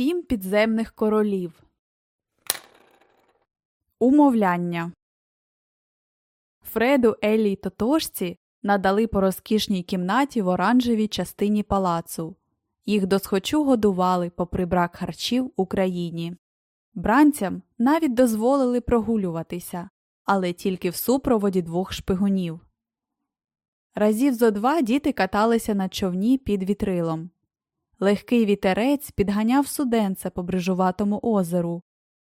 Сім підземних королів. Умовляння Фреду, Еллі й Тотошці надали по розкішній кімнаті в оранжевій частині палацу. Їх досхочу годували, попри брак харчів у країні. Бранцям навіть дозволили прогулюватися, але тільки в супроводі двох шпигунів. Разів зо два діти каталися на човні під вітрилом. Легкий вітерець підганяв суденце по брижуватому озеру,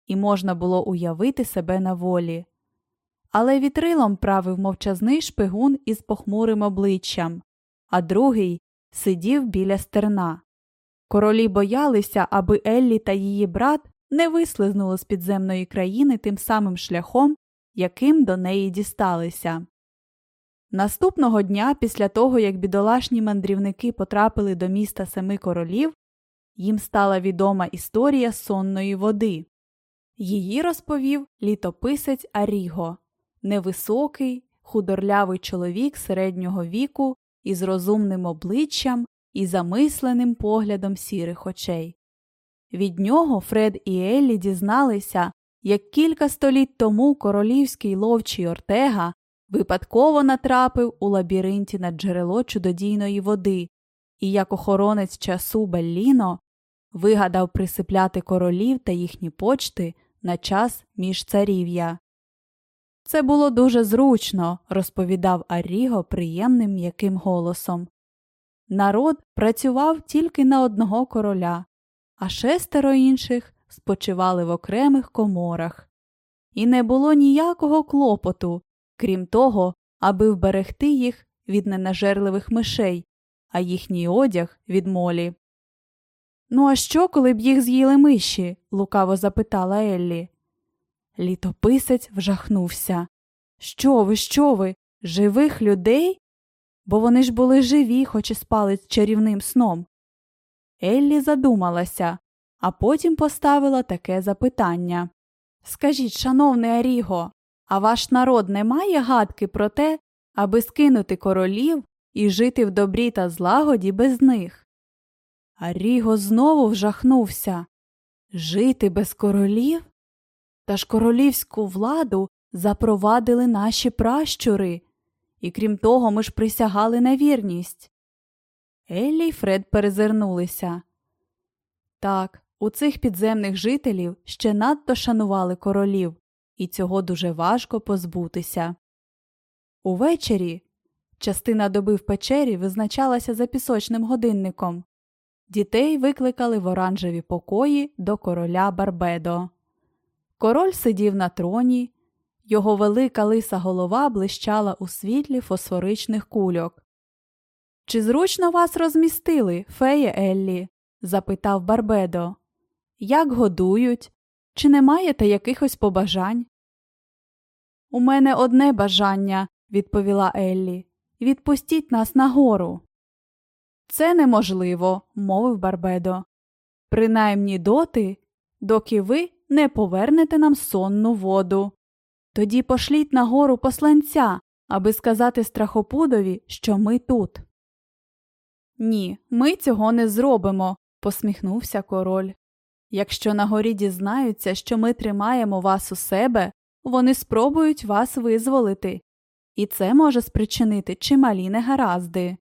і можна було уявити себе на волі. Але вітрилом правив мовчазний шпигун із похмурим обличчям, а другий сидів біля стерна. Королі боялися, аби Еллі та її брат не вислизнули з підземної країни тим самим шляхом, яким до неї дісталися. Наступного дня, після того, як бідолашні мандрівники потрапили до міста Семи королів, їм стала відома історія сонної води. Її розповів літописець Аріго, невисокий, худорлявий чоловік середнього віку із розумним обличчям і замисленим поглядом сірих очей. Від нього Фред і Еллі дізналися, як кілька століть тому королівський ловчий Ортега випадково натрапив у лабіринті на джерело чудодійної води і як охоронець часу Белліно вигадав присипляти королів та їхні почти на час між царів'я. Це було дуже зручно, розповідав Арріго приємним м'яким голосом. Народ працював тільки на одного короля, а шестеро інших спочивали в окремих коморах. І не було ніякого клопоту, крім того, аби вберегти їх від ненажерливих мишей, а їхній одяг від молі. Ну, а що, коли б їх з'їли миші? лукаво запитала Еллі. Літописець вжахнувся. Що ви, що ви, живих людей? Бо вони ж були живі, хоч і спали чарівним сном. Еллі задумалася, а потім поставила таке запитання Скажіть, шановний Аріго, а ваш народ не має гадки про те, аби скинути королів і жити в добрі та злагоді без них? Аріго знову вжахнувся Жити без королів? Та ж королівську владу запровадили наші пращури, і крім того, ми ж присягали на вірність. Еллі й Фред перезирнулися. Так, у цих підземних жителів ще надто шанували королів, і цього дуже важко позбутися. Увечері частина доби в печері визначалася за пісочним годинником. Дітей викликали в оранжеві покої до короля Барбедо. Король сидів на троні, його велика лиса голова блищала у світлі фосфоричних кульок. Чи зручно вас розмістили, феє Еллі? запитав Барбедо. Як годують? Чи не маєте якихось побажань? У мене одне бажання, відповіла Еллі. Відпустіть нас нагору. Це неможливо, мовив Барбедо. Принаймні доти, доки ви не повернете нам сонну воду. Тоді пошліть нагору посланця, аби сказати страхопудові, що ми тут. Ні, ми цього не зробимо, посміхнувся король. Якщо на горі дізнаються, що ми тримаємо вас у себе, вони спробують вас визволити, і це може спричинити чималі негаразди.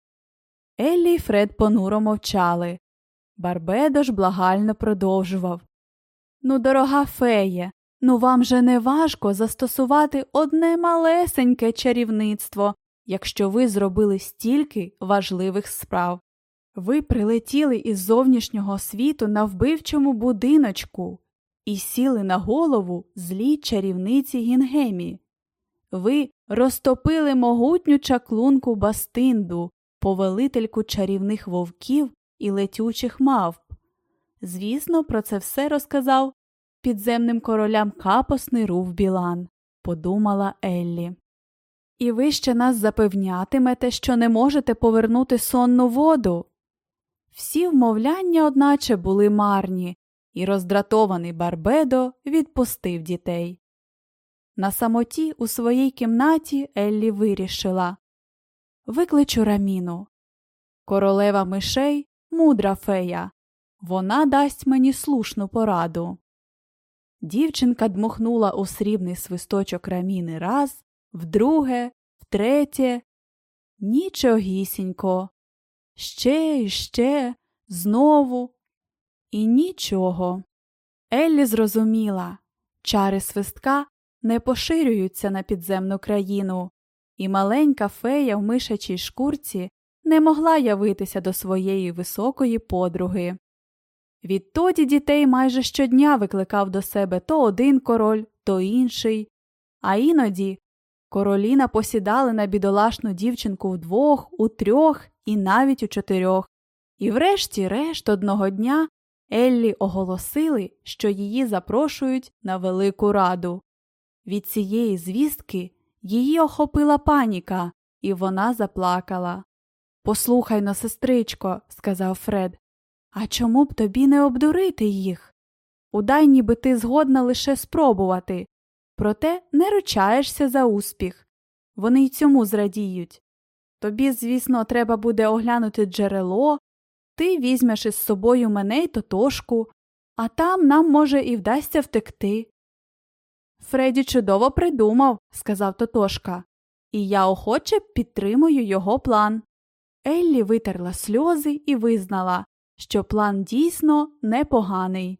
Еллі й Фред понуро мовчали. Барбедо ж благально продовжував Ну, дорога феє, ну вам же не важко застосувати одне малесеньке чарівництво, якщо ви зробили стільки важливих справ. Ви прилетіли із зовнішнього світу на вбивчому будиночку і сіли на голову злій чарівниці Гінгемі. Ви розтопили могутню чаклунку Бастинду, повелительку чарівних вовків і летючих мавп. Звісно, про це все розказав підземним королям капосний рув Білан, подумала Еллі. І ви ще нас запевнятимете, що не можете повернути сонну воду. Всі вмовляння, одначе, були марні, і роздратований Барбедо відпустив дітей. На самоті у своїй кімнаті Еллі вирішила Викличу раміну. Королева мишей мудра фея. Вона дасть мені слушну пораду. Дівчинка дмухнула у срібний свисточок раміни раз, вдруге, втретє. Нічогісінько. Ще і ще, знову. І нічого. Еллі зрозуміла чари свистка не поширюються на підземну країну, і маленька фея в мишачій шкурці не могла явитися до своєї високої подруги. Відтоді дітей майже щодня викликав до себе то один король, то інший, а іноді королі напосідали на бідолашну дівчинку вдвох, у трьох і навіть у чотирьох. І врешті-решт одного дня Еллі оголосили, що її запрошують на велику раду. Від цієї звістки її охопила паніка, і вона заплакала. Послухай но, сестричко, сказав Фред, а чому б тобі не обдурити їх? Удай, ніби ти згодна лише спробувати, проте не ручаєшся за успіх. Вони й цьому зрадіють. Тобі, звісно, треба буде оглянути джерело, ти візьмеш із собою мене й тотошку, а там нам, може, і вдасться втекти. Фредді чудово придумав, сказав Тотошка, і я охоче підтримую його план. Еллі витерла сльози і визнала, що план дійсно непоганий.